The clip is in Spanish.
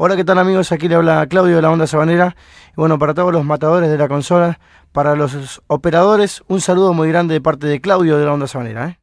Hola, ¿qué tal amigos? Aquí le habla Claudio de la Onda Sabanera. Y bueno, para todos los matadores de la consola, para los operadores, un saludo muy grande de parte de Claudio de la Onda Sabanera. ¿eh?